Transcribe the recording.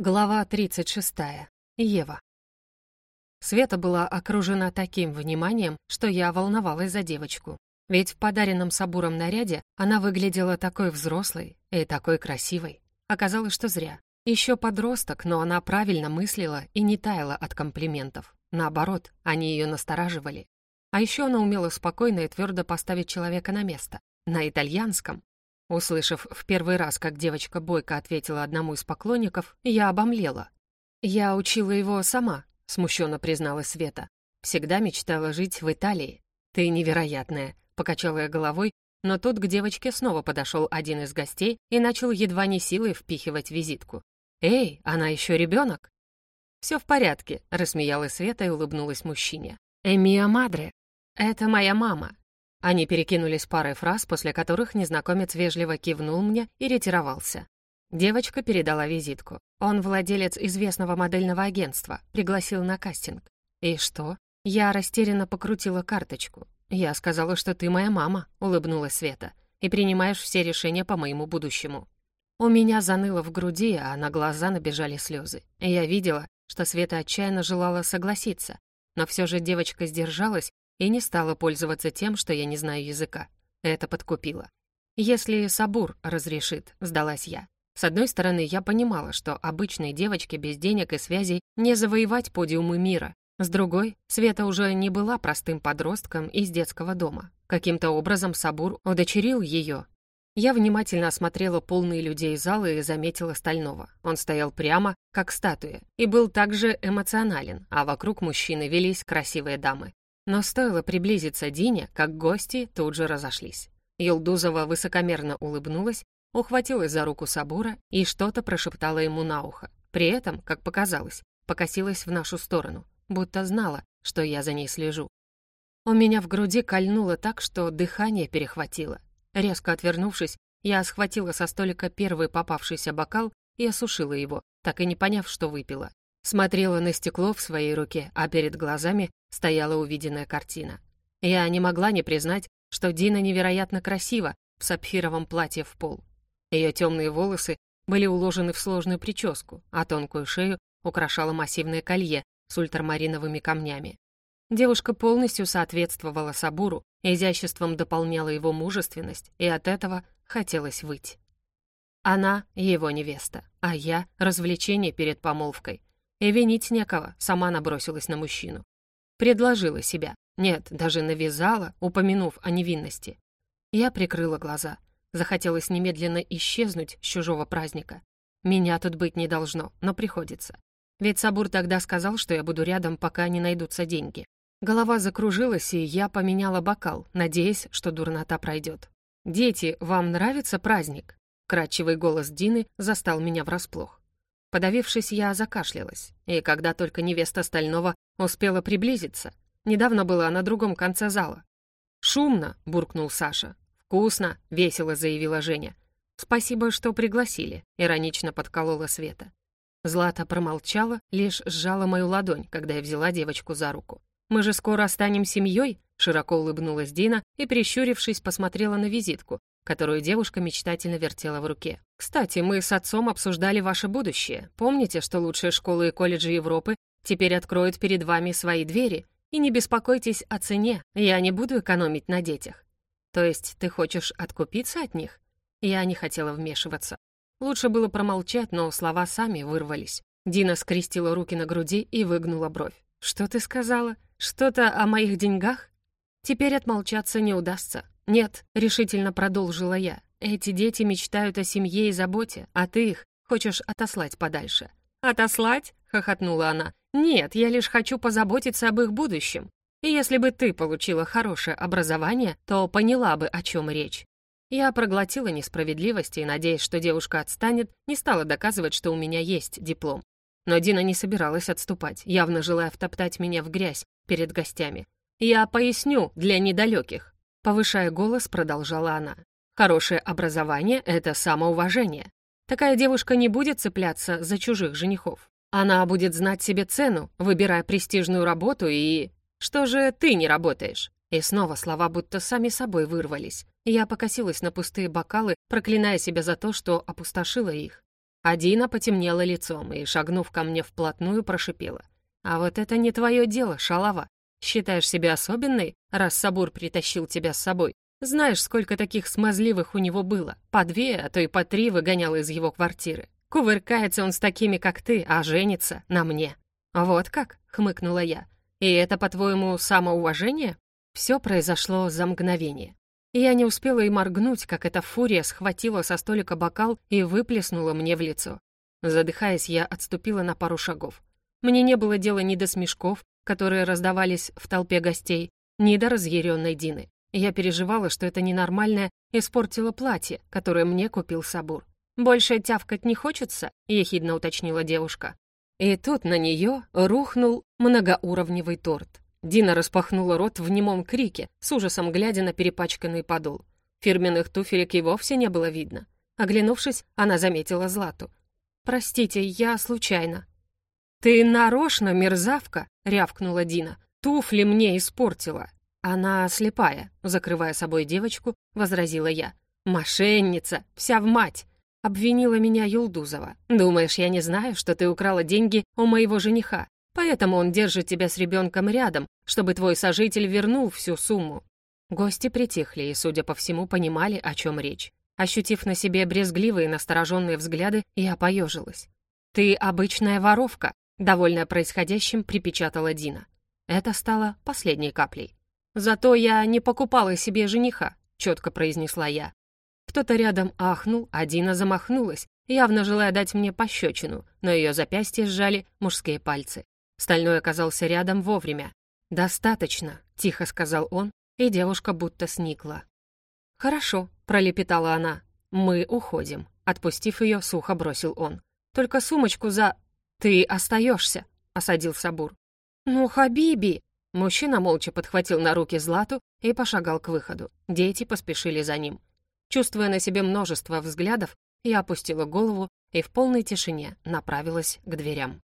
Глава 36. Ева. Света была окружена таким вниманием, что я волновалась за девочку. Ведь в подаренном Сабуром наряде она выглядела такой взрослой и такой красивой. Оказалось, что зря. Еще подросток, но она правильно мыслила и не таяла от комплиментов. Наоборот, они ее настораживали. А еще она умела спокойно и твердо поставить человека на место. На итальянском. Услышав в первый раз, как девочка бойко ответила одному из поклонников, я обомлела. «Я учила его сама», — смущенно призналась Света. «Всегда мечтала жить в Италии. Ты невероятная», — покачала я головой, но тут к девочке снова подошел один из гостей и начал едва не силой впихивать визитку. «Эй, она еще ребенок?» «Все в порядке», — рассмеялась Света и улыбнулась мужчине. «Эмия Мадре, это моя мама, они перекинулись парой фраз, после которых незнакомец вежливо кивнул мне и ретировался. Девочка передала визитку. Он владелец известного модельного агентства, пригласил на кастинг. «И что?» Я растерянно покрутила карточку. «Я сказала, что ты моя мама», — улыбнулась Света, «и принимаешь все решения по моему будущему». У меня заныло в груди, а на глаза набежали слезы. Я видела, что Света отчаянно желала согласиться, но все же девочка сдержалась и не стала пользоваться тем, что я не знаю языка. Это подкупило. «Если Сабур разрешит», — сдалась я. С одной стороны, я понимала, что обычной девочке без денег и связей не завоевать подиумы мира. С другой, Света уже не была простым подростком из детского дома. Каким-то образом Сабур удочерил ее. Я внимательно осмотрела полные людей залы и заметила Стального. Он стоял прямо, как статуя, и был также эмоционален, а вокруг мужчины велись красивые дамы. Но стоило приблизиться Дине, как гости тут же разошлись. Елдузова высокомерно улыбнулась, ухватилась за руку Сабура и что-то прошептала ему на ухо. При этом, как показалось, покосилась в нашу сторону, будто знала, что я за ней слежу. У меня в груди кольнуло так, что дыхание перехватило. Резко отвернувшись, я схватила со столика первый попавшийся бокал и осушила его, так и не поняв, что выпила. Смотрела на стекло в своей руке, а перед глазами стояла увиденная картина. Я не могла не признать, что Дина невероятно красива в сапфировом платье в пол. Ее темные волосы были уложены в сложную прическу, а тонкую шею украшало массивное колье с ультрамариновыми камнями. Девушка полностью соответствовала Сабуру, изяществом дополняла его мужественность, и от этого хотелось выть. Она — его невеста, а я — развлечение перед помолвкой. И винить некого, сама набросилась на мужчину. Предложила себя. Нет, даже навязала, упомянув о невинности. Я прикрыла глаза. Захотелось немедленно исчезнуть с чужого праздника. Меня тут быть не должно, но приходится. Ведь Сабур тогда сказал, что я буду рядом, пока не найдутся деньги. Голова закружилась, и я поменяла бокал, надеясь, что дурнота пройдет. «Дети, вам нравится праздник?» Кратчевый голос Дины застал меня врасплох. Подавившись, я закашлялась, и когда только невеста Стального успела приблизиться, недавно была на другом конце зала. «Шумно!» — буркнул Саша. «Вкусно!» — весело заявила Женя. «Спасибо, что пригласили», — иронично подколола Света. Злата промолчала, лишь сжала мою ладонь, когда я взяла девочку за руку. «Мы же скоро станем семьей?» — широко улыбнулась Дина и, прищурившись, посмотрела на визитку, которую девушка мечтательно вертела в руке. «Кстати, мы с отцом обсуждали ваше будущее. Помните, что лучшие школы и колледжи Европы теперь откроют перед вами свои двери? И не беспокойтесь о цене, я не буду экономить на детях». «То есть ты хочешь откупиться от них?» Я не хотела вмешиваться. Лучше было промолчать, но слова сами вырвались. Дина скрестила руки на груди и выгнула бровь. «Что ты сказала? Что-то о моих деньгах?» Теперь отмолчаться не удастся. «Нет», — решительно продолжила я, «эти дети мечтают о семье и заботе, а ты их хочешь отослать подальше». «Отослать?» — хохотнула она. «Нет, я лишь хочу позаботиться об их будущем. И если бы ты получила хорошее образование, то поняла бы, о чем речь». Я проглотила несправедливость и, надеясь, что девушка отстанет, не стала доказывать, что у меня есть диплом. Но Дина не собиралась отступать, явно желая втоптать меня в грязь перед гостями. «Я поясню для недалеких. Повышая голос, продолжала она. «Хорошее образование — это самоуважение. Такая девушка не будет цепляться за чужих женихов. Она будет знать себе цену, выбирая престижную работу и... Что же ты не работаешь?» И снова слова будто сами собой вырвались. Я покосилась на пустые бокалы, проклиная себя за то, что опустошила их. Адина потемнела лицом и, шагнув ко мне вплотную, прошипела. «А вот это не твое дело, шалава. Считаешь себя особенной, раз Сабур притащил тебя с собой? Знаешь, сколько таких смазливых у него было? По две, а то и по три выгонял из его квартиры. Кувыркается он с такими, как ты, а женится на мне». «Вот как?» — хмыкнула я. «И это, по-твоему, самоуважение?» Все произошло за мгновение. Я не успела и моргнуть, как эта фурия схватила со столика бокал и выплеснула мне в лицо. Задыхаясь, я отступила на пару шагов. Мне не было дела ни до смешков, которые раздавались в толпе гостей, ни до разъяренной Дины. Я переживала, что это ненормальное испортило платье, которое мне купил Сабур. «Больше тявкать не хочется?» — ехидно уточнила девушка. И тут на нее рухнул многоуровневый торт. Дина распахнула рот в немом крике, с ужасом глядя на перепачканный подол. Фирменных туфелек и вовсе не было видно. Оглянувшись, она заметила Злату. «Простите, я случайно». «Ты нарочно, мерзавка!» — рявкнула Дина. «Туфли мне испортила». «Она слепая», — закрывая собой девочку, возразила я. «Мошенница! Вся в мать!» — обвинила меня Юлдузова. «Думаешь, я не знаю, что ты украла деньги у моего жениха? Поэтому он держит тебя с ребенком рядом, чтобы твой сожитель вернул всю сумму». Гости притихли и, судя по всему, понимали, о чем речь. Ощутив на себе брезгливые настороженные взгляды, я поежилась. «Ты обычная воровка», — довольная происходящим, припечатала Дина. Это стало последней каплей. «Зато я не покупала себе жениха», — четко произнесла я. Кто-то рядом ахнул, а Дина замахнулась, явно желая дать мне пощечину, но ее запястье сжали мужские пальцы. Стальной оказался рядом вовремя. «Достаточно», — тихо сказал он, и девушка будто сникла. «Хорошо», — пролепетала она. «Мы уходим», — отпустив ее, сухо бросил он. «Только сумочку за...» «Ты остаешься», — осадил Сабур. «Ну, Хабиби!» Мужчина молча подхватил на руки Злату и пошагал к выходу. Дети поспешили за ним. Чувствуя на себе множество взглядов, я опустила голову и в полной тишине направилась к дверям.